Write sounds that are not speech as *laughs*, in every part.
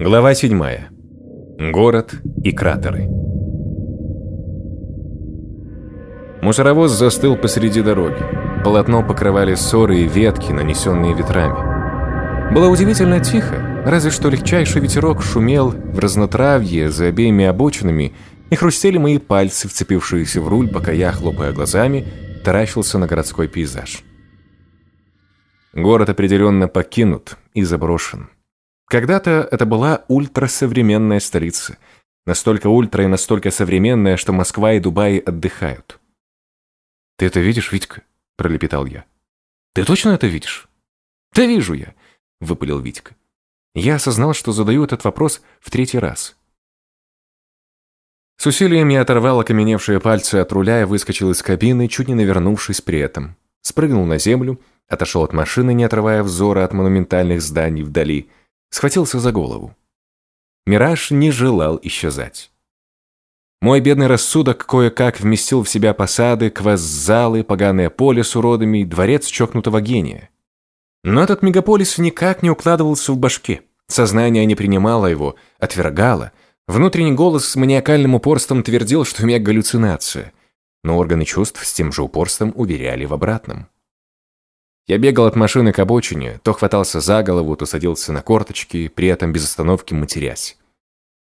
Глава 7. Город и кратеры. Мусоровоз застыл посреди дороги. Полотно покрывали ссоры и ветки, нанесенные ветрами. Было удивительно тихо, разве что легчайший ветерок шумел в разнотравье за обеими обочинами, и хрустели мои пальцы, вцепившиеся в руль, пока я, хлопая глазами, таращился на городской пейзаж. Город определенно покинут и заброшен. Когда-то это была ультрасовременная столица. Настолько ультра и настолько современная, что Москва и Дубай отдыхают. «Ты это видишь, Витька?» – пролепетал я. «Ты точно это видишь?» «Да вижу я», – выпалил Витька. Я осознал, что задаю этот вопрос в третий раз. С усилием я оторвал окаменевшие пальцы от руля и выскочил из кабины, чуть не навернувшись при этом. Спрыгнул на землю, отошел от машины, не отрывая взора от монументальных зданий вдали, схватился за голову. Мираж не желал исчезать. Мой бедный рассудок кое-как вместил в себя посады, кваззалы, поганое поле с уродами, дворец чокнутого гения. Но этот мегаполис никак не укладывался в башке. Сознание не принимало его, отвергало. Внутренний голос с маниакальным упорством твердил, что у меня галлюцинация. Но органы чувств с тем же упорством уверяли в обратном. Я бегал от машины к обочине, то хватался за голову, то садился на корточки, при этом без остановки матерясь.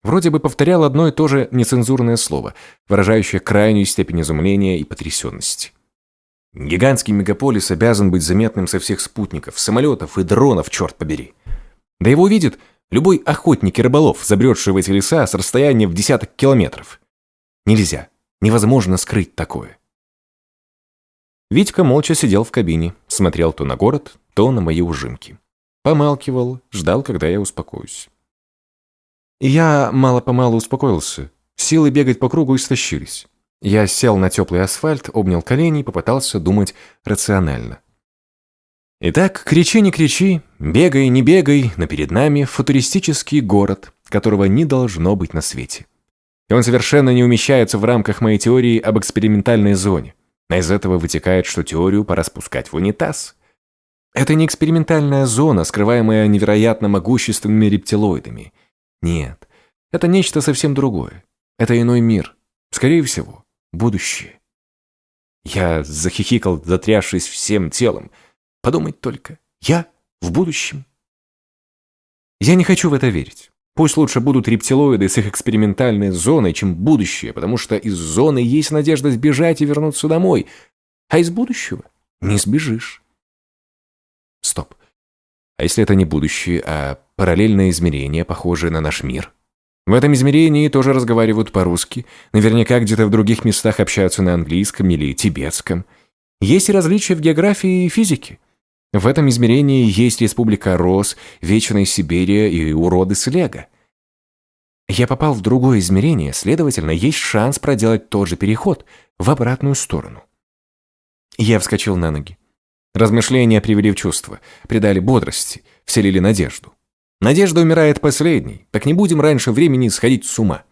Вроде бы повторял одно и то же нецензурное слово, выражающее крайнюю степень изумления и потрясенности. Гигантский мегаполис обязан быть заметным со всех спутников, самолетов и дронов, черт побери. Да его видит любой охотник и рыболов, забредший в эти леса с расстояния в десяток километров. Нельзя, невозможно скрыть такое. Витька молча сидел в кабине, смотрел то на город, то на мои ужимки. Помалкивал, ждал, когда я успокоюсь. я мало-помалу успокоился. Силы бегать по кругу истощились. Я сел на теплый асфальт, обнял колени и попытался думать рационально. Итак, кричи, не кричи, бегай, не бегай, но перед нами футуристический город, которого не должно быть на свете. И он совершенно не умещается в рамках моей теории об экспериментальной зоне. А из этого вытекает, что теорию пора спускать в унитаз. Это не экспериментальная зона, скрываемая невероятно могущественными рептилоидами. Нет, это нечто совсем другое. Это иной мир. Скорее всего, будущее. Я захихикал, затрясшись всем телом. Подумать только, я в будущем. Я не хочу в это верить. Пусть лучше будут рептилоиды с их экспериментальной зоной, чем будущее, потому что из зоны есть надежда сбежать и вернуться домой, а из будущего не сбежишь. Стоп. А если это не будущее, а параллельное измерение, похожее на наш мир? В этом измерении тоже разговаривают по-русски, наверняка где-то в других местах общаются на английском или тибетском. Есть и различия в географии и физике. В этом измерении есть республика Рос, Вечная Сибирия и уроды Слега. Я попал в другое измерение, следовательно, есть шанс проделать тот же переход в обратную сторону. Я вскочил на ноги. Размышления привели в чувство, придали бодрости, вселили надежду. Надежда умирает последней, так не будем раньше времени сходить с ума.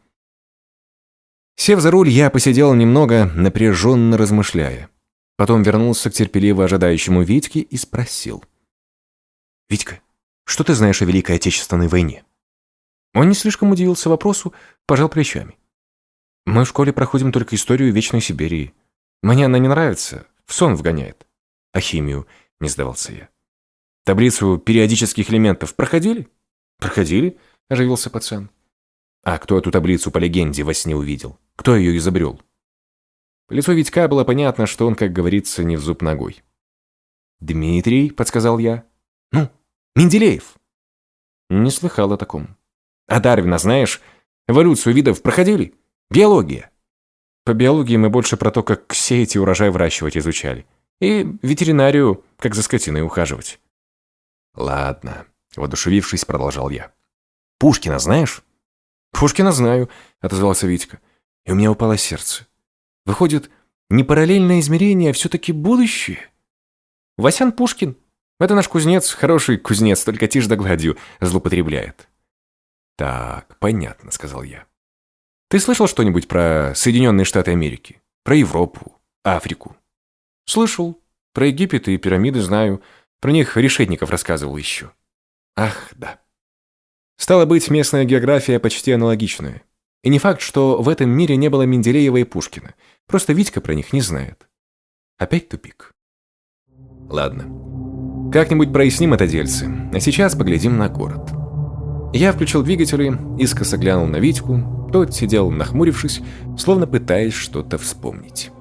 Сев за руль, я посидел немного, напряженно размышляя. Потом вернулся к терпеливо ожидающему Витьке и спросил. «Витька, что ты знаешь о Великой Отечественной войне?» Он не слишком удивился вопросу, пожал плечами. «Мы в школе проходим только историю Вечной Сибири. Мне она не нравится, в сон вгоняет. А химию не сдавался я. Таблицу периодических элементов проходили?» «Проходили», – оживился пацан. «А кто эту таблицу по легенде во сне увидел? Кто ее изобрел?» По лицу Витька было понятно, что он, как говорится, не в зуб ногой. «Дмитрий», — подсказал я. «Ну, Менделеев». Не слыхал о таком. «А Дарвина знаешь? Эволюцию видов проходили? Биология». По биологии мы больше про то, как сеять и урожай выращивать изучали. И ветеринарию, как за скотиной ухаживать. «Ладно», — воодушевившись, продолжал я. «Пушкина знаешь?» «Пушкина знаю», — отозвался Витька. И у меня упало сердце. Выходит, не параллельное измерение, а все-таки будущее? Васян Пушкин. Это наш кузнец, хороший кузнец, только тишь да гладью злоупотребляет. Так, понятно, сказал я. Ты слышал что-нибудь про Соединенные Штаты Америки? Про Европу, Африку? Слышал. Про Египет и пирамиды знаю. Про них Решетников рассказывал еще. Ах, да. Стало быть, местная география почти аналогичная. И не факт, что в этом мире не было Менделеева и Пушкина. Просто Витька про них не знает. Опять тупик. Ладно. Как-нибудь проясним это дельце. А сейчас поглядим на город. Я включил двигатели, искоса глянул на Витьку. Тот сидел нахмурившись, словно пытаясь что-то вспомнить.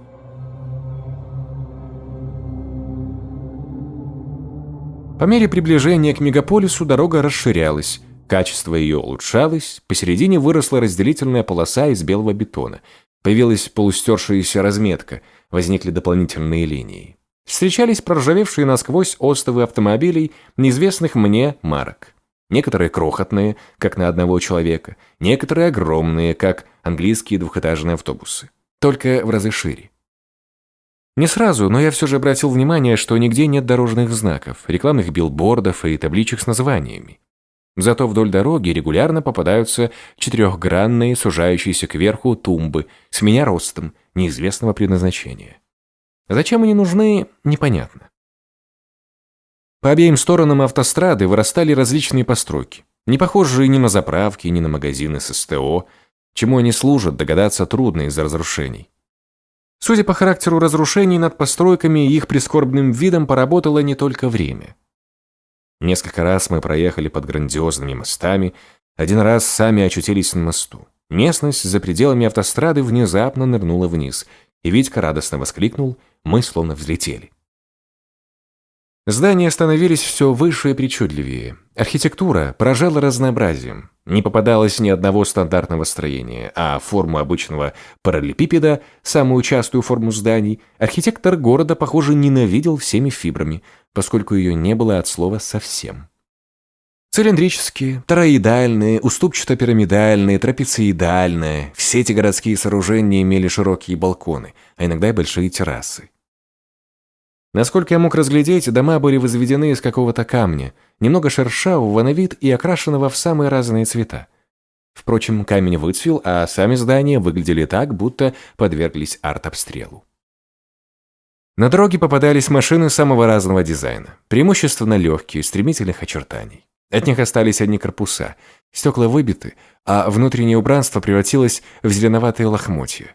По мере приближения к мегаполису дорога расширялась, качество ее улучшалось, посередине выросла разделительная полоса из белого бетона, появилась полустершаяся разметка, возникли дополнительные линии. Встречались проржавевшие насквозь остовы автомобилей неизвестных мне марок. Некоторые крохотные, как на одного человека, некоторые огромные, как английские двухэтажные автобусы, только в разы шире. Не сразу, но я все же обратил внимание, что нигде нет дорожных знаков, рекламных билбордов и табличек с названиями. Зато вдоль дороги регулярно попадаются четырехгранные, сужающиеся кверху тумбы с меня ростом, неизвестного предназначения. Зачем они нужны, непонятно. По обеим сторонам автострады вырастали различные постройки, не похожие ни на заправки, ни на магазины с СТО. Чему они служат, догадаться трудно из-за разрушений. Судя по характеру разрушений над постройками и их прискорбным видом поработало не только время. Несколько раз мы проехали под грандиозными мостами, один раз сами очутились на мосту. Местность за пределами автострады внезапно нырнула вниз, и Витька радостно воскликнул, мы словно взлетели. Здания становились все выше и причудливее. Архитектура поражала разнообразием. Не попадалось ни одного стандартного строения, а форму обычного параллелепипеда, самую частую форму зданий, архитектор города, похоже, ненавидел всеми фибрами, поскольку ее не было от слова «совсем». Цилиндрические, тороидальные, уступчато-пирамидальные, трапециидальные – все эти городские сооружения имели широкие балконы, а иногда и большие террасы. Насколько я мог разглядеть, дома были возведены из какого-то камня, немного шершавого на вид и окрашенного в самые разные цвета. Впрочем, камень выцвел, а сами здания выглядели так, будто подверглись артобстрелу. На дороге попадались машины самого разного дизайна, преимущественно легкие, стремительных очертаний. От них остались одни корпуса, стекла выбиты, а внутреннее убранство превратилось в зеленоватые лохмотья.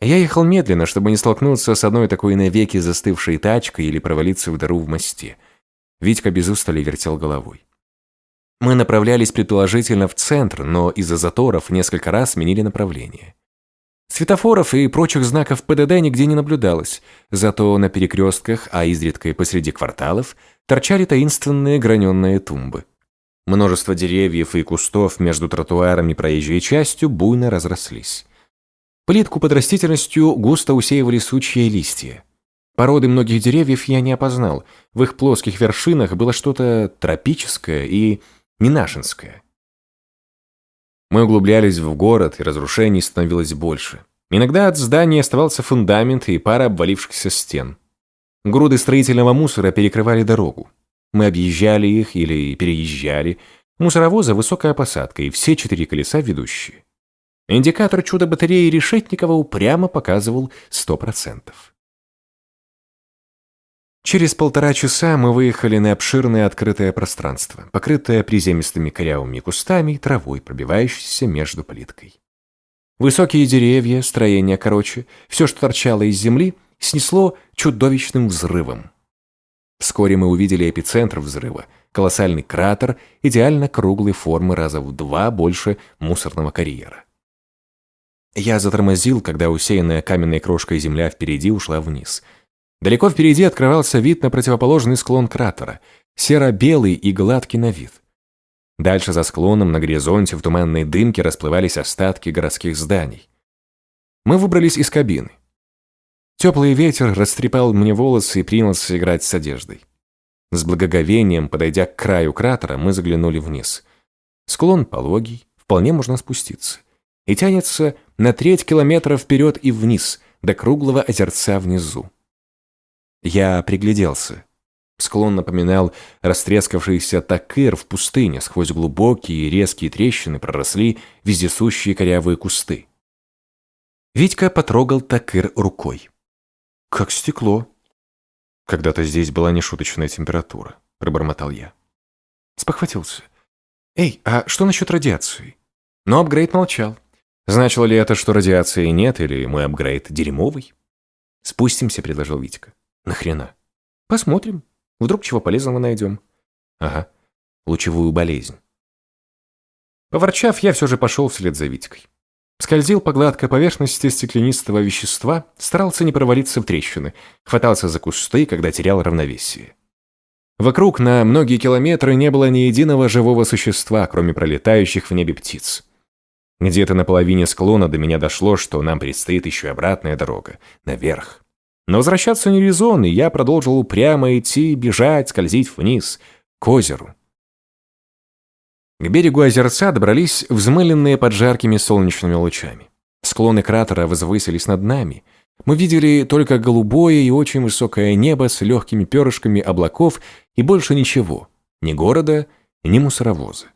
Я ехал медленно, чтобы не столкнуться с одной такой навеки застывшей тачкой или провалиться в дыру в мосте. Витька без устали вертел головой. Мы направлялись предположительно в центр, но из-за заторов несколько раз сменили направление. Светофоров и прочих знаков ПДД нигде не наблюдалось, зато на перекрестках, а изредка и посреди кварталов, торчали таинственные граненые тумбы. Множество деревьев и кустов между тротуаром и проезжей частью буйно разрослись. Плитку под растительностью густо усеивали сучья и листья. Породы многих деревьев я не опознал. В их плоских вершинах было что-то тропическое и ненашинское. Мы углублялись в город, и разрушений становилось больше. Иногда от здания оставался фундамент и пара обвалившихся стен. Груды строительного мусора перекрывали дорогу. Мы объезжали их или переезжали. Мусоровоза высокая посадка и все четыре колеса ведущие. Индикатор чудо-батареи Решетникова упрямо показывал 100%. Через полтора часа мы выехали на обширное открытое пространство, покрытое приземистыми корявыми кустами и травой, пробивающейся между плиткой. Высокие деревья, строения короче, все, что торчало из земли, снесло чудовищным взрывом. Вскоре мы увидели эпицентр взрыва, колоссальный кратер идеально круглой формы раза в два больше мусорного карьера. Я затормозил, когда усеянная каменной крошкой земля впереди ушла вниз. Далеко впереди открывался вид на противоположный склон кратера, серо-белый и гладкий на вид. Дальше за склоном на горизонте в туманной дымке расплывались остатки городских зданий. Мы выбрались из кабины. Теплый ветер растрепал мне волосы и принялся играть с одеждой. С благоговением, подойдя к краю кратера, мы заглянули вниз. Склон пологий, вполне можно спуститься и тянется на треть километра вперед и вниз, до круглого озерца внизу. Я пригляделся. Склон напоминал растрескавшийся такыр в пустыне, сквозь глубокие и резкие трещины проросли вездесущие корявые кусты. Витька потрогал такыр рукой. «Как стекло». «Когда-то здесь была нешуточная температура», — пробормотал я. Спохватился. «Эй, а что насчет радиации?» Но апгрейд молчал. Значило ли это, что радиации нет, или мой апгрейд дерьмовый? «Спустимся», — предложил Витька. «Нахрена?» «Посмотрим. Вдруг чего полезного найдем». «Ага, лучевую болезнь». Поворчав, я все же пошел вслед за Витькой. Скользил по гладкой поверхности стеклянистого вещества, старался не провалиться в трещины, хватался за кусты, когда терял равновесие. Вокруг на многие километры не было ни единого живого существа, кроме пролетающих в небе птиц. Где-то на половине склона до меня дошло, что нам предстоит еще обратная дорога, наверх. Но возвращаться не резон, и я продолжил упрямо идти, бежать, скользить вниз, к озеру. К берегу озерца добрались взмыленные под жаркими солнечными лучами. Склоны кратера возвысились над нами. Мы видели только голубое и очень высокое небо с легкими перышками облаков и больше ничего. Ни города, ни мусоровоза.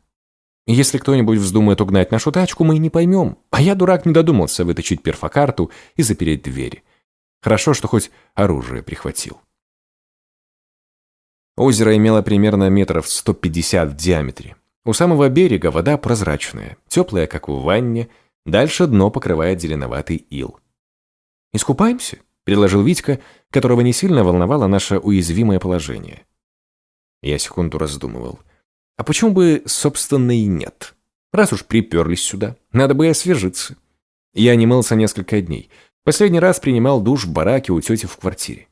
Если кто-нибудь вздумает угнать нашу тачку, мы не поймем. А я, дурак, не додумался вытащить перфокарту и запереть двери. Хорошо, что хоть оружие прихватил. Озеро имело примерно метров 150 в диаметре. У самого берега вода прозрачная, теплая, как в ванне, дальше дно покрывает зеленоватый ил. «Искупаемся?» – предложил Витька, которого не сильно волновало наше уязвимое положение. Я секунду раздумывал. А почему бы, собственно, и нет? Раз уж приперлись сюда, надо бы и освежиться. Я не мылся несколько дней. Последний раз принимал душ в бараке у тети в квартире.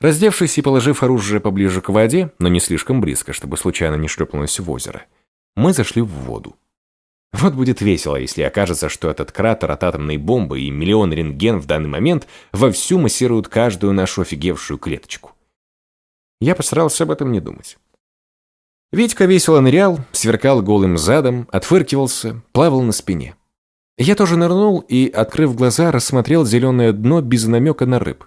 Раздевшись и положив оружие поближе к воде, но не слишком близко, чтобы случайно не шлепнулось в озеро, мы зашли в воду. Вот будет весело, если окажется, что этот кратер от атомной бомбы и миллион рентген в данный момент вовсю массируют каждую нашу офигевшую клеточку. Я постарался об этом не думать. Витька весело нырял, сверкал голым задом, отфыркивался, плавал на спине. Я тоже нырнул и, открыв глаза, рассмотрел зеленое дно без намека на рыб.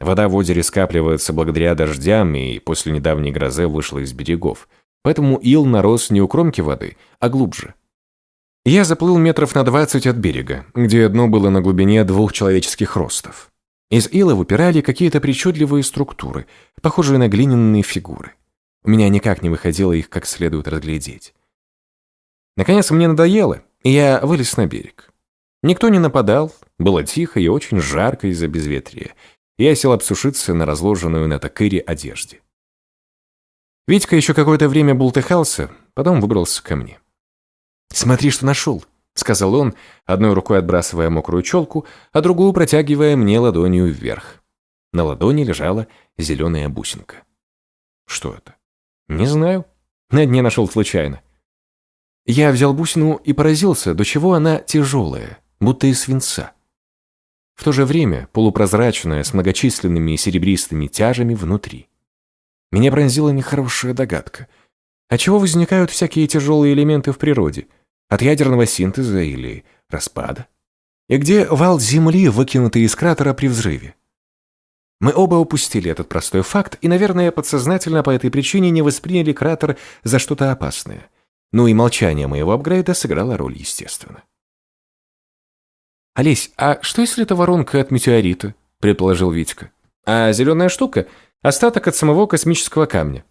Вода в озере скапливается благодаря дождям и после недавней грозы вышла из берегов. Поэтому ил нарос не у кромки воды, а глубже. Я заплыл метров на двадцать от берега, где дно было на глубине двух человеческих ростов. Из ила выпирали какие-то причудливые структуры, похожие на глиняные фигуры. У меня никак не выходило их как следует разглядеть. Наконец мне надоело, и я вылез на берег. Никто не нападал, было тихо и очень жарко из-за безветрия, я сел обсушиться на разложенную на такыре одежде. Витька еще какое-то время бултыхался, потом выбрался ко мне. «Смотри, что нашел», — сказал он, одной рукой отбрасывая мокрую челку, а другую протягивая мне ладонью вверх. На ладони лежала зеленая бусинка. «Что это?» «Не знаю. На дне нашел случайно». Я взял бусину и поразился, до чего она тяжелая, будто из свинца. В то же время полупрозрачная, с многочисленными серебристыми тяжами внутри. Меня пронзила нехорошая догадка. От чего возникают всякие тяжелые элементы в природе? От ядерного синтеза или распада? И где вал Земли, выкинутый из кратера при взрыве? Мы оба упустили этот простой факт и, наверное, подсознательно по этой причине не восприняли кратер за что-то опасное. Ну и молчание моего апгрейда сыграло роль, естественно. «Олесь, а что если это воронка от метеорита?» – предположил Витька. «А зеленая штука – остаток от самого космического камня».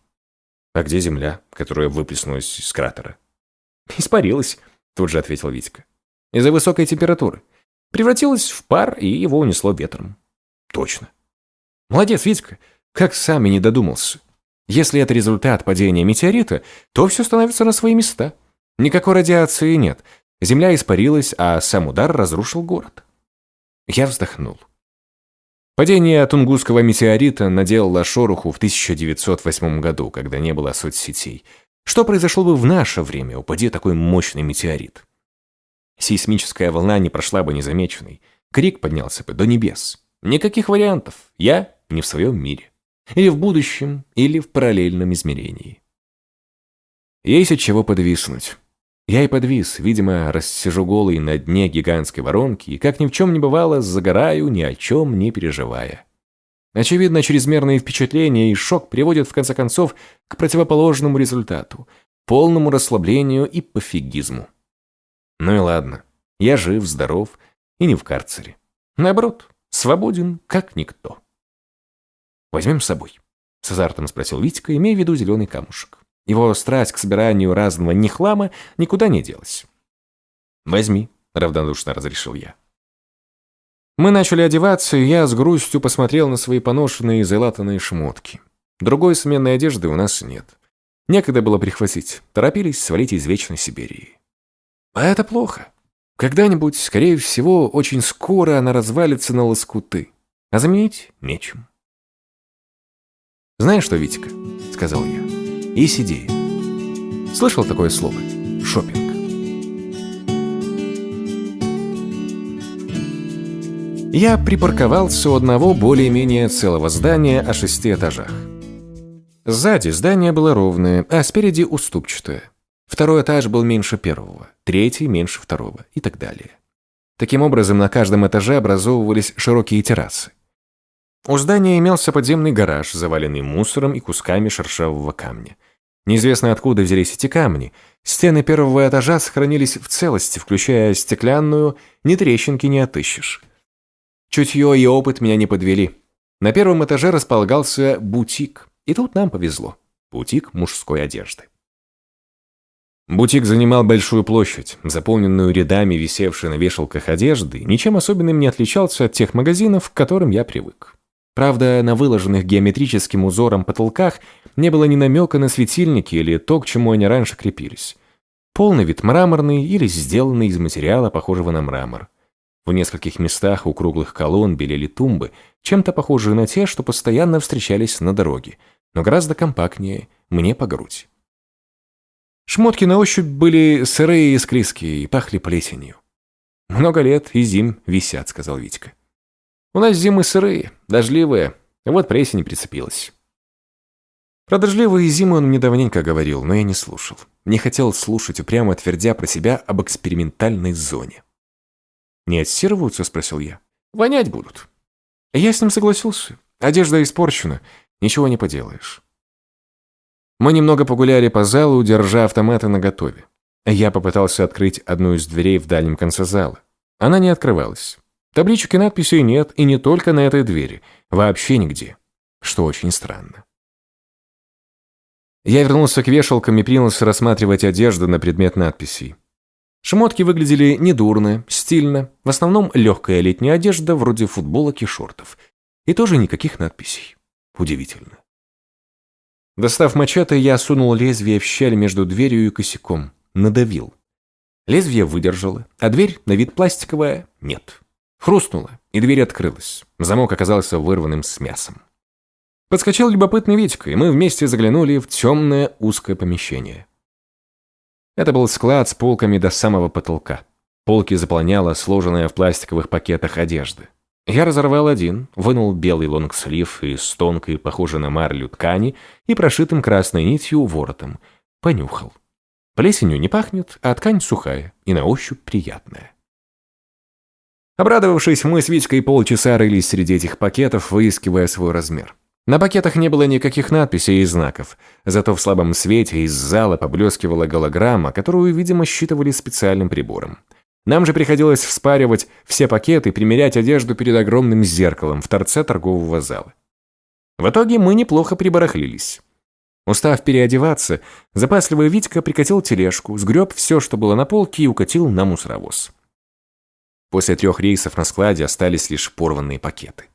«А где Земля, которая выплеснулась из кратера?» *laughs* «Испарилась», – тут же ответил Витька. «Из-за высокой температуры. Превратилась в пар, и его унесло ветром». «Точно». «Молодец, Витька. Как сами не додумался. Если это результат падения метеорита, то все становится на свои места. Никакой радиации нет, Земля испарилась, а сам удар разрушил город. Я вздохнул. Падение Тунгусского метеорита наделало шороху в 1908 году, когда не было соцсетей. Что произошло бы в наше время, упади такой мощный метеорит? Сейсмическая волна не прошла бы незамеченной. Крик поднялся бы до небес. Никаких вариантов. Я не в своем мире. Или в будущем, или в параллельном измерении. Есть от чего подвиснуть. Я и подвис, видимо, рассижу голый на дне гигантской воронки и, как ни в чем не бывало, загораю, ни о чем не переживая. Очевидно, чрезмерные впечатления и шок приводят, в конце концов, к противоположному результату – полному расслаблению и пофигизму. Ну и ладно, я жив, здоров и не в карцере. Наоборот, свободен, как никто. «Возьмем с собой?» – с азартом спросил Витька, имея в виду зеленый камушек. Его страсть к собиранию разного нехлама никуда не делась. «Возьми», — равнодушно разрешил я. Мы начали одеваться, и я с грустью посмотрел на свои поношенные и залатанные шмотки. Другой сменной одежды у нас нет. Некогда было прихватить, торопились свалить из Вечной Сибири. А это плохо. Когда-нибудь, скорее всего, очень скоро она развалится на лоскуты, а заменить нечем. «Знаешь что, Витика?» — сказал я. «Есть идея. Слышал такое слово? Шопинг. Я припарковался у одного более-менее целого здания о шести этажах. Сзади здание было ровное, а спереди уступчатое. Второй этаж был меньше первого, третий меньше второго и так далее. Таким образом, на каждом этаже образовывались широкие террасы. У здания имелся подземный гараж, заваленный мусором и кусками шершавого камня. Неизвестно откуда взялись эти камни. Стены первого этажа сохранились в целости, включая стеклянную, ни трещинки не отыщешь. Чутье и опыт меня не подвели. На первом этаже располагался бутик. И тут нам повезло. Бутик мужской одежды. Бутик занимал большую площадь, заполненную рядами висевшей на вешалках одежды, ничем особенным не отличался от тех магазинов, к которым я привык. Правда, на выложенных геометрическим узором потолках не было ни намека на светильники или то, к чему они раньше крепились. Полный вид мраморный или сделанный из материала, похожего на мрамор. В нескольких местах у круглых колонн белели тумбы, чем-то похожие на те, что постоянно встречались на дороге, но гораздо компактнее, мне по грудь. Шмотки на ощупь были сырые и склизкие и пахли плесенью. «Много лет и зим висят», — сказал Витька. «У нас зимы сырые, дождливые, вот плесень прицепилась». Про дождливые зимы он мне давненько говорил, но я не слушал. Не хотел слушать, упрямо твердя про себя об экспериментальной зоне. «Не отсервываются?» – спросил я. «Вонять будут». Я с ним согласился. Одежда испорчена, ничего не поделаешь. Мы немного погуляли по залу, держа автоматы наготове. Я попытался открыть одну из дверей в дальнем конце зала. Она не открывалась. Табличек и надписей нет, и не только на этой двери. Вообще нигде. Что очень странно. Я вернулся к вешалкам и принялся рассматривать одежду на предмет надписей. Шмотки выглядели недурно, стильно, в основном легкая летняя одежда вроде футболок и шортов. И тоже никаких надписей. Удивительно. Достав мачете, я сунул лезвие в щель между дверью и косяком. Надавил. Лезвие выдержало, а дверь, на вид пластиковая, нет. Хрустнула, и дверь открылась. Замок оказался вырванным с мясом. Подскочил любопытный Витька, и мы вместе заглянули в темное узкое помещение. Это был склад с полками до самого потолка. Полки заполняла сложенная в пластиковых пакетах одежда. Я разорвал один, вынул белый лонгслив из тонкой, похожей на марлю ткани и прошитым красной нитью воротом. Понюхал. Плесенью не пахнет, а ткань сухая и на ощупь приятная. Обрадовавшись, мы с Витькой полчаса рылись среди этих пакетов, выискивая свой размер. На пакетах не было никаких надписей и знаков, зато в слабом свете из зала поблескивала голограмма, которую, видимо, считывали специальным прибором. Нам же приходилось вспаривать все пакеты и примерять одежду перед огромным зеркалом в торце торгового зала. В итоге мы неплохо прибарахлились. Устав переодеваться, запасливый Витька прикатил тележку, сгреб все, что было на полке и укатил на мусоровоз. После трех рейсов на складе остались лишь порванные пакеты.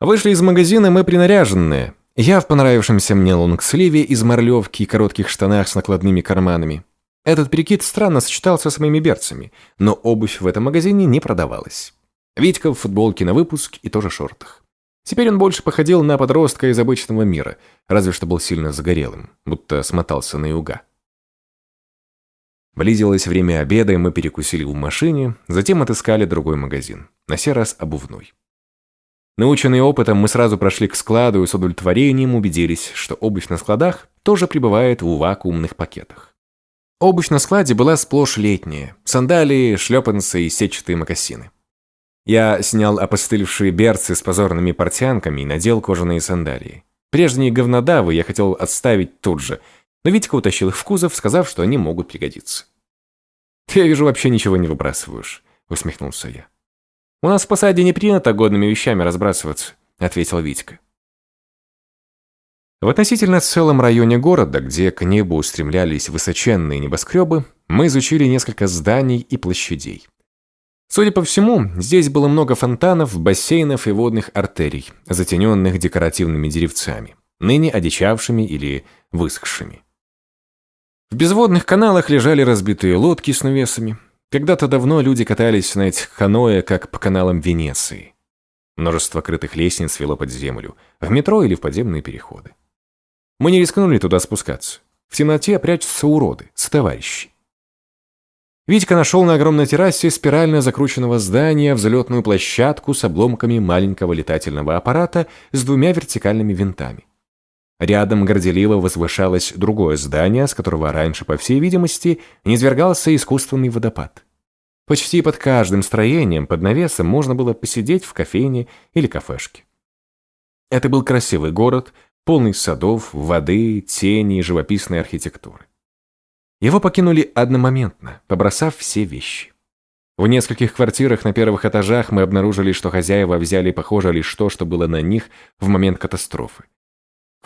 Вышли из магазина мы принаряженные. Я в понравившемся мне лонгсливе из морлевки и коротких штанах с накладными карманами. Этот перекид странно сочетался с моими берцами, но обувь в этом магазине не продавалась. Витька в футболке на выпуск и тоже шортах. Теперь он больше походил на подростка из обычного мира, разве что был сильно загорелым, будто смотался на юга. Близилось время обеда, и мы перекусили в машине, затем отыскали другой магазин, на сей раз обувной. Наученные опытом, мы сразу прошли к складу и с удовлетворением убедились, что обувь на складах тоже пребывает в вакуумных пакетах. Обувь на складе была сплошь летняя. Сандалии, шлепанцы и сетчатые мокасины. Я снял опостылевшие берцы с позорными портянками и надел кожаные сандалии. Прежние говнодавы я хотел отставить тут же, но Витька утащил их в кузов, сказав, что они могут пригодиться. «Ты, я вижу, вообще ничего не выбрасываешь», — усмехнулся я. «У нас в посаде не принято годными вещами разбрасываться», — ответил Витька. В относительно целом районе города, где к небу устремлялись высоченные небоскребы, мы изучили несколько зданий и площадей. Судя по всему, здесь было много фонтанов, бассейнов и водных артерий, затененных декоративными деревцами, ныне одичавшими или высохшими. В безводных каналах лежали разбитые лодки с навесами. Когда-то давно люди катались на этих каноэ, как по каналам Венеции. Множество крытых лестниц вело под землю, в метро или в подземные переходы. Мы не рискнули туда спускаться. В темноте прячутся уроды, сотоварищи. Витька нашел на огромной террасе спирально закрученного здания взлетную площадку с обломками маленького летательного аппарата с двумя вертикальными винтами. Рядом горделиво возвышалось другое здание, с которого раньше, по всей видимости, низвергался искусственный водопад. Почти под каждым строением под навесом можно было посидеть в кофейне или кафешке. Это был красивый город, полный садов, воды, тени и живописной архитектуры. Его покинули одномоментно, побросав все вещи. В нескольких квартирах на первых этажах мы обнаружили, что хозяева взяли похоже лишь то, что было на них в момент катастрофы.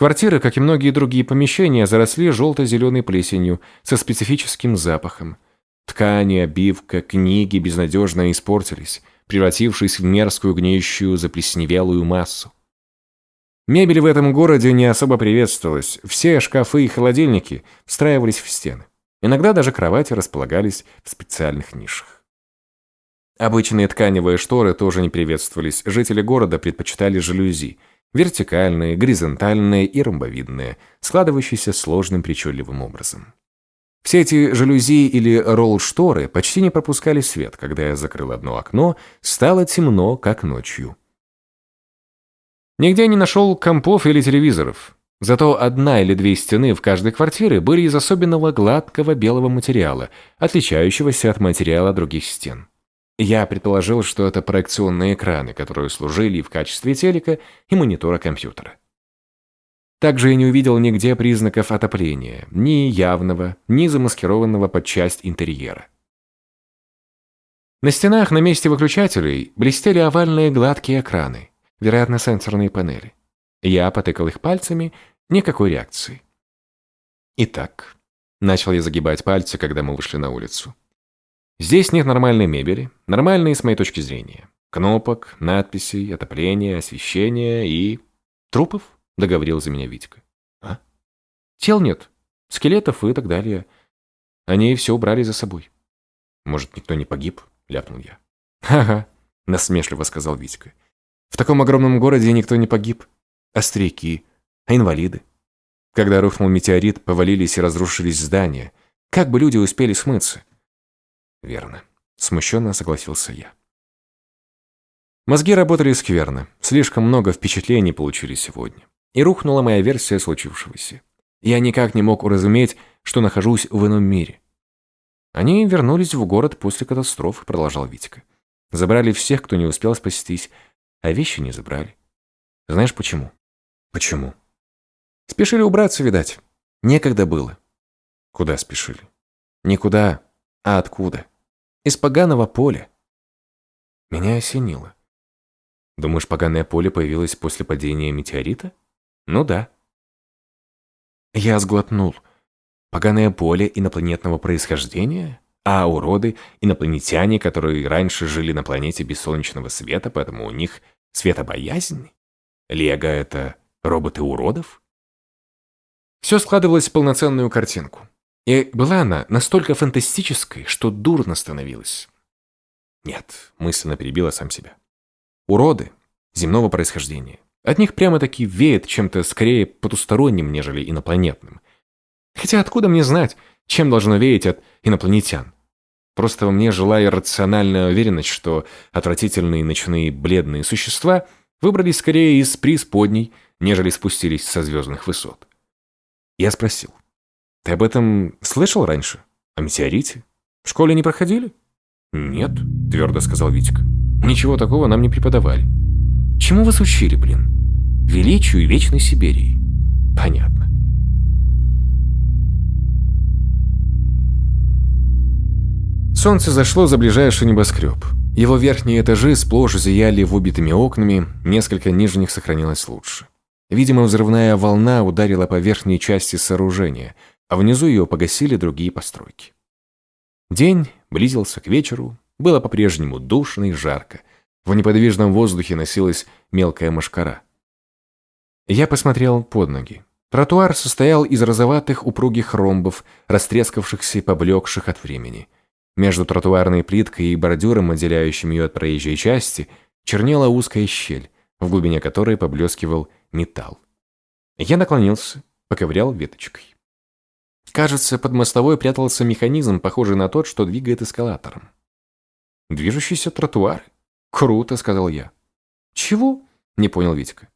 Квартиры, как и многие другие помещения, заросли желто-зеленой плесенью со специфическим запахом. Ткани, обивка, книги безнадежно испортились, превратившись в мерзкую гниющую заплесневелую массу. Мебель в этом городе не особо приветствовалась, все шкафы и холодильники встраивались в стены. Иногда даже кровати располагались в специальных нишах. Обычные тканевые шторы тоже не приветствовались, жители города предпочитали жалюзи, вертикальные, горизонтальные и ромбовидные, складывающиеся сложным причудливым образом. Все эти жалюзи или ролл-шторы почти не пропускали свет, когда я закрыл одно окно, стало темно, как ночью. Нигде не нашел компов или телевизоров. Зато одна или две стены в каждой квартире были из особенного гладкого белого материала, отличающегося от материала других стен. Я предположил, что это проекционные экраны, которые служили в качестве телека и монитора компьютера. Также я не увидел нигде признаков отопления, ни явного, ни замаскированного под часть интерьера. На стенах на месте выключателей блестели овальные гладкие экраны вероятно, сенсорные панели. Я потыкал их пальцами, никакой реакции. Итак, начал я загибать пальцы, когда мы вышли на улицу. Здесь нет нормальной мебели, нормальной с моей точки зрения. Кнопок, надписей, отопления, освещения и... Трупов? Договорил за меня Витька. А? Тел нет, скелетов и так далее. Они все убрали за собой. Может, никто не погиб? Ляпнул я. Ага, насмешливо сказал Витька. В таком огромном городе никто не погиб. А старики, а инвалиды. Когда рухнул метеорит, повалились и разрушились здания. Как бы люди успели смыться? Верно. Смущенно согласился я. Мозги работали скверно. Слишком много впечатлений получили сегодня. И рухнула моя версия случившегося. Я никак не мог уразуметь, что нахожусь в ином мире. Они вернулись в город после катастрофы, продолжал Витька. Забрали всех, кто не успел спастись, а вещи не забрали. Знаешь почему? Почему? Спешили убраться, видать. Некогда было. Куда спешили? Никуда, а откуда? Из поганого поля. Меня осенило. Думаешь, поганое поле появилось после падения метеорита? Ну да. Я сглотнул. Поганое поле инопланетного происхождения? А уроды – инопланетяне, которые раньше жили на планете без солнечного света, поэтому у них светобоязнь? Лего – это роботы уродов? Все складывалось в полноценную картинку. И была она настолько фантастической, что дурно становилось. Нет, мысленно перебила сам себя. Уроды земного происхождения. От них прямо-таки веет чем-то скорее потусторонним, нежели инопланетным. Хотя откуда мне знать, чем должно веять от инопланетян? Просто мне жила иррациональная уверенность, что отвратительные ночные бледные существа выбрались скорее из преисподней, нежели спустились со звездных высот. Я спросил, «Ты об этом слышал раньше? О метеорите? В школе не проходили?» «Нет», — твердо сказал Витик. «Ничего такого нам не преподавали». «Чему вас учили, блин?» «Величию вечной Сибири». «Понятно». Солнце зашло за ближайший небоскреб. Его верхние этажи сплошь зияли выбитыми окнами, несколько нижних сохранилось лучше. Видимо, взрывная волна ударила по верхней части сооружения, а внизу ее погасили другие постройки. День близился к вечеру, было по-прежнему душно и жарко. В неподвижном воздухе носилась мелкая мошкара. Я посмотрел под ноги. Тротуар состоял из розоватых упругих ромбов, растрескавшихся и поблекших от времени. Между тротуарной плиткой и бордюром, отделяющим ее от проезжей части, чернела узкая щель, в глубине которой поблескивал металл. Я наклонился, поковырял веточкой. Кажется, под мостовой прятался механизм, похожий на тот, что двигает эскалатором. «Движущийся тротуар? Круто», — сказал я. «Чего?» — не понял Витька.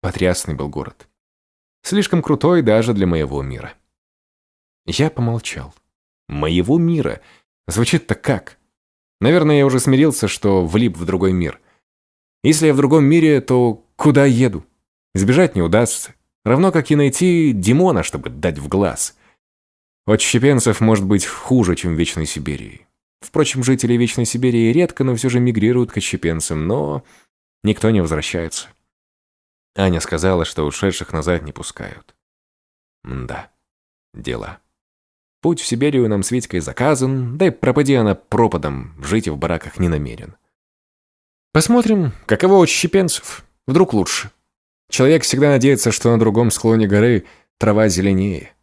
Потрясный был город. Слишком крутой даже для моего мира. Я помолчал. «Моего мира?» Звучит-то как? Наверное, я уже смирился, что влип в другой мир. Если я в другом мире, то куда еду? Сбежать не удастся. Равно как и найти Димона, чтобы дать в глаз. Отщепенцев может быть хуже, чем в Вечной Сибири. Впрочем, жители Вечной Сибири редко, но все же мигрируют к отщепенцам, но никто не возвращается. Аня сказала, что ушедших назад не пускают. Да, дела. Путь в Сибирию нам с Витькой заказан, да и пропади она пропадом, жить в бараках не намерен. Посмотрим, каково у чечепенцев. Вдруг лучше. Человек всегда надеется, что на другом склоне горы трава зеленее.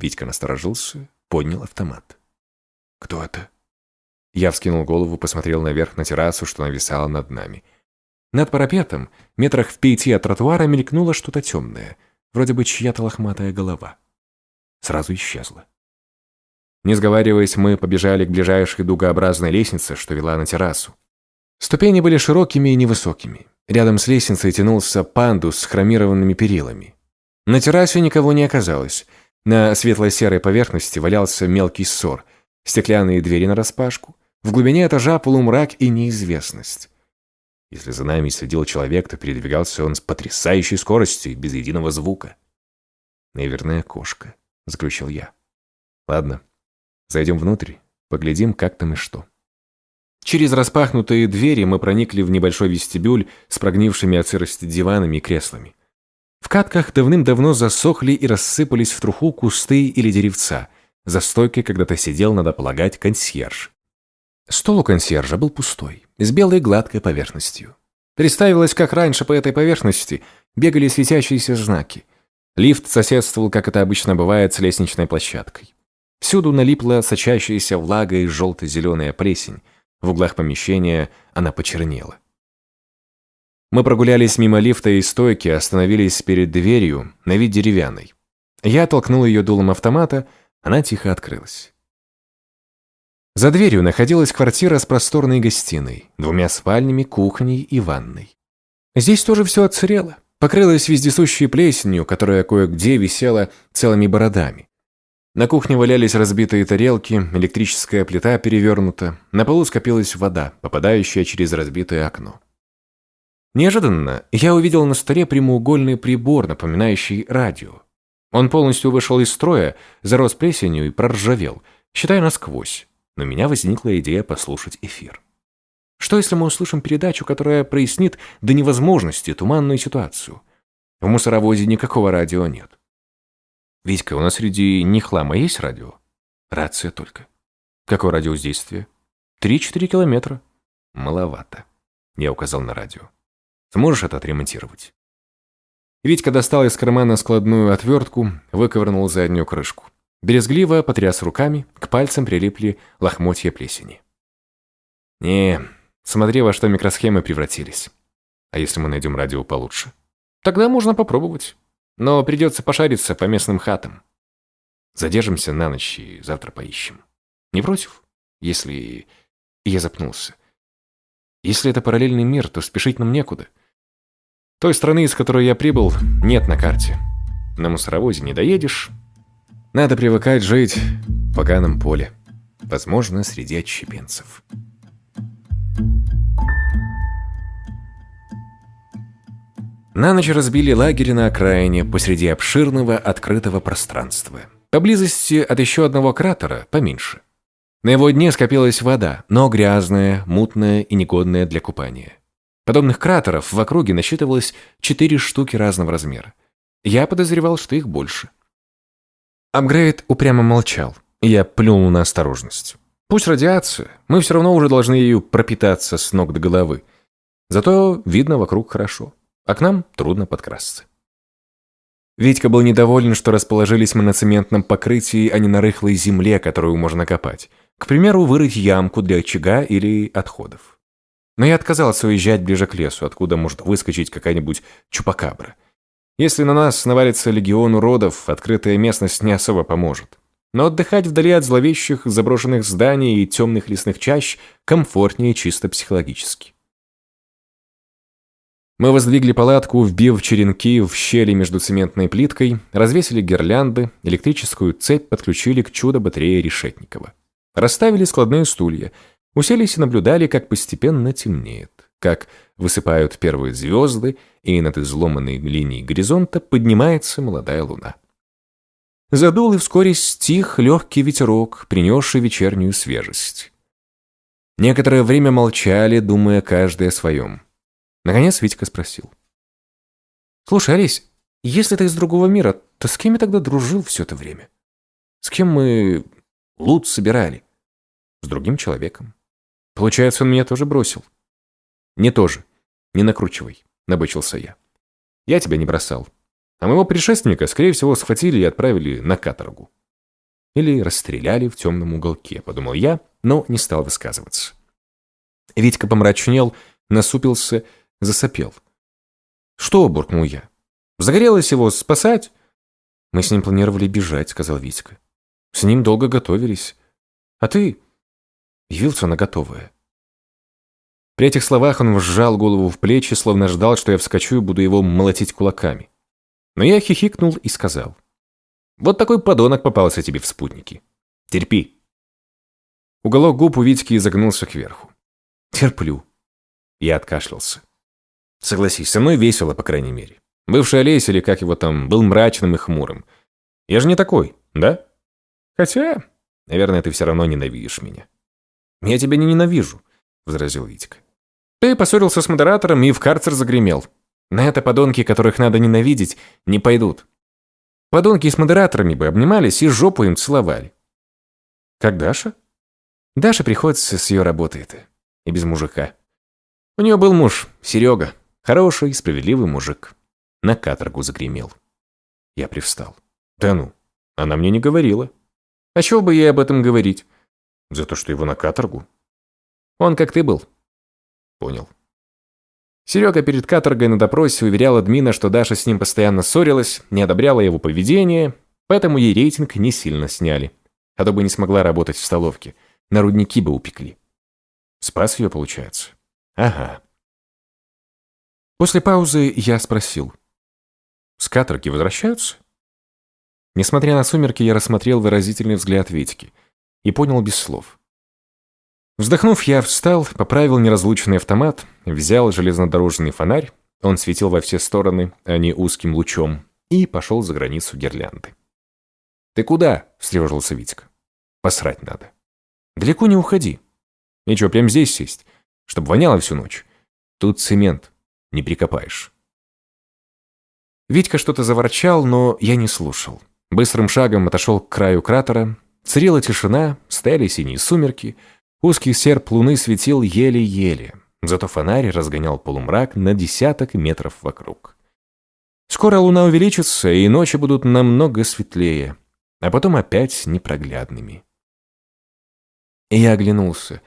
Витька насторожился, поднял автомат. «Кто это?» Я вскинул голову, посмотрел наверх на террасу, что нависала над нами. Над парапетом, метрах в пяти от тротуара, мелькнуло что-то темное, вроде бы чья-то лохматая голова сразу исчезла. Не сговариваясь, мы побежали к ближайшей дугообразной лестнице, что вела на террасу. Ступени были широкими и невысокими. Рядом с лестницей тянулся пандус с хромированными перилами. На террасе никого не оказалось. На светло-серой поверхности валялся мелкий ссор, стеклянные двери нараспашку. В глубине этажа полумрак и неизвестность. Если за нами следил человек, то передвигался он с потрясающей скоростью, без единого звука. Наверное, кошка заключил я. Ладно, зайдем внутрь, поглядим, как там и что. Через распахнутые двери мы проникли в небольшой вестибюль с прогнившими от сырости диванами и креслами. В катках давным-давно засохли и рассыпались в труху кусты или деревца. За стойкой когда-то сидел, надо полагать, консьерж. Стол у консьержа был пустой, с белой гладкой поверхностью. Представилось, как раньше по этой поверхности бегали светящиеся знаки. Лифт соседствовал, как это обычно бывает, с лестничной площадкой. Всюду налипла сочащаяся влага и желто-зеленая плесень. В углах помещения она почернела. Мы прогулялись мимо лифта и стойки, остановились перед дверью, на вид деревянной. Я толкнул ее дулом автомата, она тихо открылась. За дверью находилась квартира с просторной гостиной, двумя спальнями, кухней и ванной. Здесь тоже все отсырело покрылась вездесущей плесенью, которая кое-где висела целыми бородами. На кухне валялись разбитые тарелки, электрическая плита перевернута, на полу скопилась вода, попадающая через разбитое окно. Неожиданно я увидел на столе прямоугольный прибор, напоминающий радио. Он полностью вышел из строя, зарос плесенью и проржавел, считая насквозь, но у меня возникла идея послушать эфир. Что если мы услышим передачу, которая прояснит до невозможности туманную ситуацию? В мусоровозе никакого радио нет. Витька, у нас среди них хлама есть радио? Рация только. Какое радиоздействие? Три-четыре километра. Маловато. Я указал на радио. Сможешь это отремонтировать? Витька достал из кармана складную отвертку, выковырнул заднюю крышку. Березгливо потряс руками, к пальцам прилипли лохмотья плесени. «Не, Смотри, во что микросхемы превратились. А если мы найдем радио получше? Тогда можно попробовать. Но придется пошариться по местным хатам. Задержимся на ночь и завтра поищем. Не против? Если... Я запнулся. Если это параллельный мир, то спешить нам некуда. Той страны, из которой я прибыл, нет на карте. На мусоровозе не доедешь. Надо привыкать жить в поганом поле. Возможно, среди отщепенцев. На ночь разбили лагерь на окраине посреди обширного открытого пространства. Поблизости от еще одного кратера, поменьше. На его дне скопилась вода, но грязная, мутная и негодная для купания. Подобных кратеров в округе насчитывалось четыре штуки разного размера. Я подозревал, что их больше. Апгрейд упрямо молчал, я плюнул на осторожность. Пусть радиация, мы все равно уже должны ею пропитаться с ног до головы. Зато видно вокруг хорошо, а к нам трудно подкрасться. Витька был недоволен, что расположились мы на цементном покрытии, а не на рыхлой земле, которую можно копать. К примеру, вырыть ямку для очага или отходов. Но я отказался уезжать ближе к лесу, откуда может выскочить какая-нибудь чупакабра. Если на нас навалится легион уродов, открытая местность не особо поможет. Но отдыхать вдали от зловещих заброшенных зданий и темных лесных чащ комфортнее чисто психологически. Мы воздвигли палатку, вбив черенки в щели между цементной плиткой, развесили гирлянды, электрическую цепь подключили к чудо-батарее Решетникова. Расставили складные стулья, уселись и наблюдали, как постепенно темнеет как высыпают первые звезды, и над изломанной линией горизонта поднимается молодая луна. Задул и вскоре стих легкий ветерок, принесший вечернюю свежесть. Некоторое время молчали, думая каждый о своем. Наконец Витька спросил. «Слушай, Олесь, если ты из другого мира, то с кем я тогда дружил все это время? С кем мы лут собирали? С другим человеком. Получается, он меня тоже бросил. «Не тоже. Не накручивай», — набычился я. «Я тебя не бросал. А моего предшественника, скорее всего, схватили и отправили на каторгу. Или расстреляли в темном уголке», — подумал я, но не стал высказываться. Витька помрачнел, насупился, засопел. «Что?» — буркнул я. «Загорелось его спасать?» «Мы с ним планировали бежать», — сказал Витька. «С ним долго готовились. А ты...» Явился на готовое. При этих словах он вжал голову в плечи, словно ждал, что я вскочу и буду его молотить кулаками. Но я хихикнул и сказал. «Вот такой подонок попался тебе в спутники. Терпи». Уголок губ у Витьки изогнулся кверху. «Терплю». Я откашлялся. «Согласись, со мной весело, по крайней мере. Бывший Олесь, или как его там, был мрачным и хмурым. Я же не такой, да? Хотя, наверное, ты все равно ненавидишь меня». «Я тебя не ненавижу», — возразил Витька. Ты поссорился с модератором и в карцер загремел. На это подонки, которых надо ненавидеть, не пойдут. Подонки с модераторами бы обнимались и жопу им целовали. Как Даша? Даша приходится с ее работой-то. И без мужика. У нее был муж, Серега. Хороший, справедливый мужик. На каторгу загремел. Я привстал. Да ну, она мне не говорила. А чего бы ей об этом говорить? За то, что его на каторгу? Он как ты был, Понял. Серега перед каторгой на допросе уверял админа, что Даша с ним постоянно ссорилась, не одобряла его поведение, поэтому ей рейтинг не сильно сняли. А то бы не смогла работать в столовке. На рудники бы упекли. Спас ее, получается? Ага. После паузы я спросил. С каторги возвращаются? Несмотря на сумерки, я рассмотрел выразительный взгляд Витьки и понял без слов. Вздохнув, я встал, поправил неразлучный автомат, взял железнодорожный фонарь, он светил во все стороны, а не узким лучом, и пошел за границу гирлянды. «Ты куда?» – встревожился Витька. «Посрать надо». «Далеко не уходи. Ничего, прямо здесь сесть, чтобы воняло всю ночь. Тут цемент, не прикопаешь». Витька что-то заворчал, но я не слушал. Быстрым шагом отошел к краю кратера. Царила тишина, стояли синие сумерки – Узкий серп луны светил еле-еле, зато фонарь разгонял полумрак на десяток метров вокруг. Скоро луна увеличится, и ночи будут намного светлее, а потом опять непроглядными. И я оглянулся.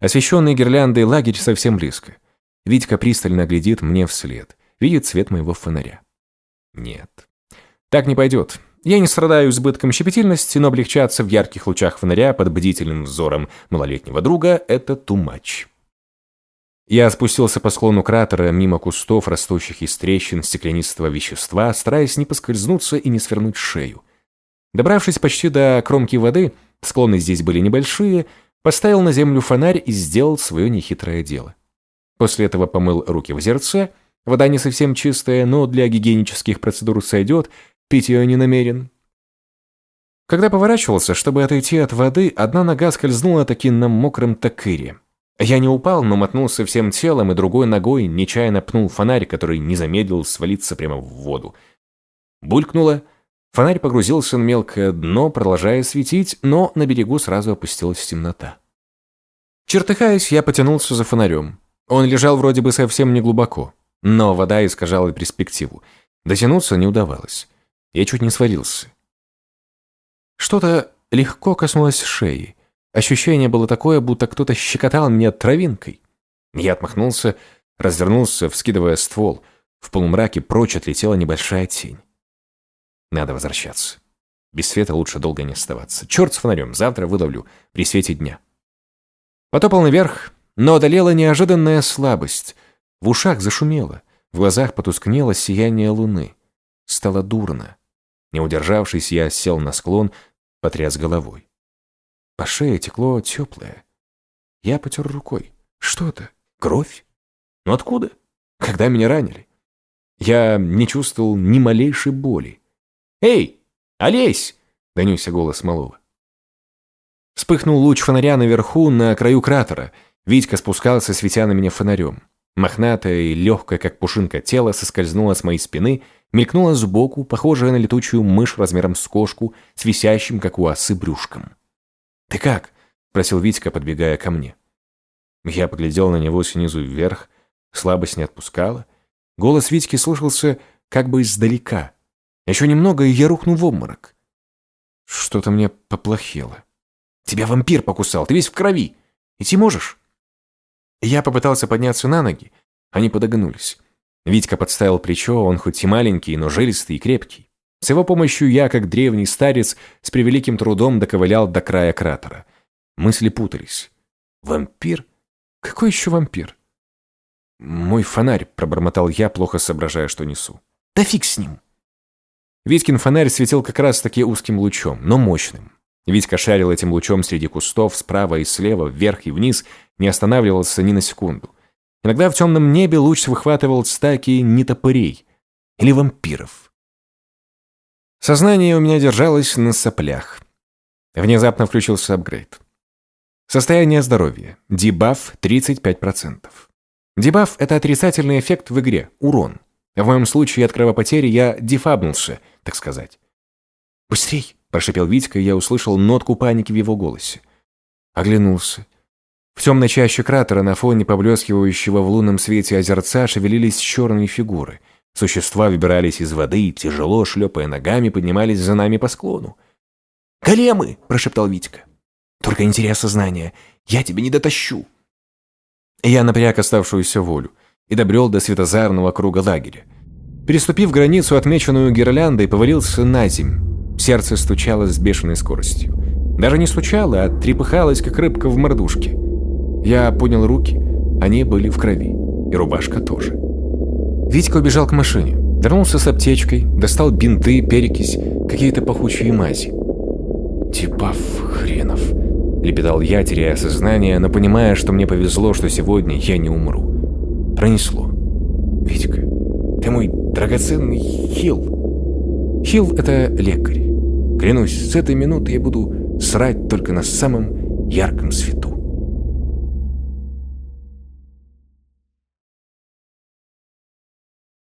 Освещенный гирляндой лагерь совсем близко. Витька пристально глядит мне вслед, видит свет моего фонаря. Нет, так не пойдет. Я не страдаю избытком щепетильности, но облегчаться в ярких лучах фонаря под бдительным взором малолетнего друга – это too much. Я спустился по склону кратера мимо кустов, растущих из трещин стеклянистого вещества, стараясь не поскользнуться и не свернуть шею. Добравшись почти до кромки воды, склоны здесь были небольшие, поставил на землю фонарь и сделал свое нехитрое дело. После этого помыл руки в зерце, вода не совсем чистая, но для гигиенических процедур сойдет – Пить ее не намерен. Когда поворачивался, чтобы отойти от воды, одна нога скользнула таки на мокром такыре. Я не упал, но мотнулся всем телом и другой ногой нечаянно пнул фонарь, который не замедлил свалиться прямо в воду. Булькнуло. Фонарь погрузился на мелкое дно, продолжая светить, но на берегу сразу опустилась темнота. Чертыхаясь, я потянулся за фонарем. Он лежал вроде бы совсем не глубоко, но вода искажала перспективу. Дотянуться не удавалось. Я чуть не свалился. Что-то легко коснулось шеи. Ощущение было такое, будто кто-то щекотал меня травинкой. Я отмахнулся, развернулся, вскидывая ствол. В полумраке прочь отлетела небольшая тень. Надо возвращаться. Без света лучше долго не оставаться. Черт с фонарем, завтра выловлю при свете дня. Потопал наверх, но одолела неожиданная слабость. В ушах зашумело, в глазах потускнело сияние луны. Стало дурно. Не удержавшись, я сел на склон, потряс головой. По шее текло теплое. Я потер рукой. Что это? Кровь? Но откуда? Когда меня ранили? Я не чувствовал ни малейшей боли. «Эй, Олесь!» — донесся голос Малова. Вспыхнул луч фонаря наверху, на краю кратера. Витька спускался, светя на меня фонарем. Мохнатое и легкое, как пушинка, тело соскользнуло с моей спины, мелькнуло сбоку, похожее на летучую мышь размером с кошку, с висящим, как у осы, брюшком. «Ты как?» — спросил Витька, подбегая ко мне. Я поглядел на него снизу вверх, слабость не отпускала. Голос Витьки слышался как бы издалека. Еще немного, и я рухну в обморок. Что-то мне поплохело. Тебя вампир покусал, ты весь в крови. Идти можешь? Я попытался подняться на ноги. Они подогнулись. Витька подставил плечо, он хоть и маленький, но жилистый и крепкий. С его помощью я, как древний старец, с превеликим трудом доковылял до края кратера. Мысли путались. Вампир? Какой еще вампир? Мой фонарь, пробормотал я, плохо соображая, что несу. Да фиг с ним. Витькин фонарь светил как раз таки узким лучом, но мощным. Витька шарил этим лучом среди кустов, справа и слева, вверх и вниз, не останавливался ни на секунду. Иногда в темном небе луч выхватывал стаки нетопырей или вампиров. Сознание у меня держалось на соплях. Внезапно включился апгрейд. Состояние здоровья. Дебаф 35%. Дебаф – это отрицательный эффект в игре, урон. В моем случае от кровопотери я дефабнулся, так сказать. «Быстрей!» – прошипел Витька, и я услышал нотку паники в его голосе. Оглянулся. В темной чаще кратера на фоне поблескивающего в лунном свете озерца шевелились черные фигуры – Существа выбирались из воды и, тяжело шлепая ногами, поднимались за нами по склону. «Големы!» – прошептал Витька. «Только интереса знания. Я тебя не дотащу!» Я напряг оставшуюся волю и добрел до светозарного круга лагеря. Переступив границу, отмеченную гирляндой, повалился на земь. Сердце стучало с бешеной скоростью. Даже не стучало, а трепыхалось, как рыбка в мордушке. Я поднял руки, они были в крови, и рубашка тоже. Витька убежал к машине. Вернулся с аптечкой, достал бинты, перекись, какие-то пахучие мази. «Типав хренов», — лепетал я, теряя сознание, но понимая, что мне повезло, что сегодня я не умру. Пронесло. «Витька, ты мой драгоценный Хилл». Хилл — это лекарь. Клянусь, с этой минуты я буду срать только на самом ярком свету.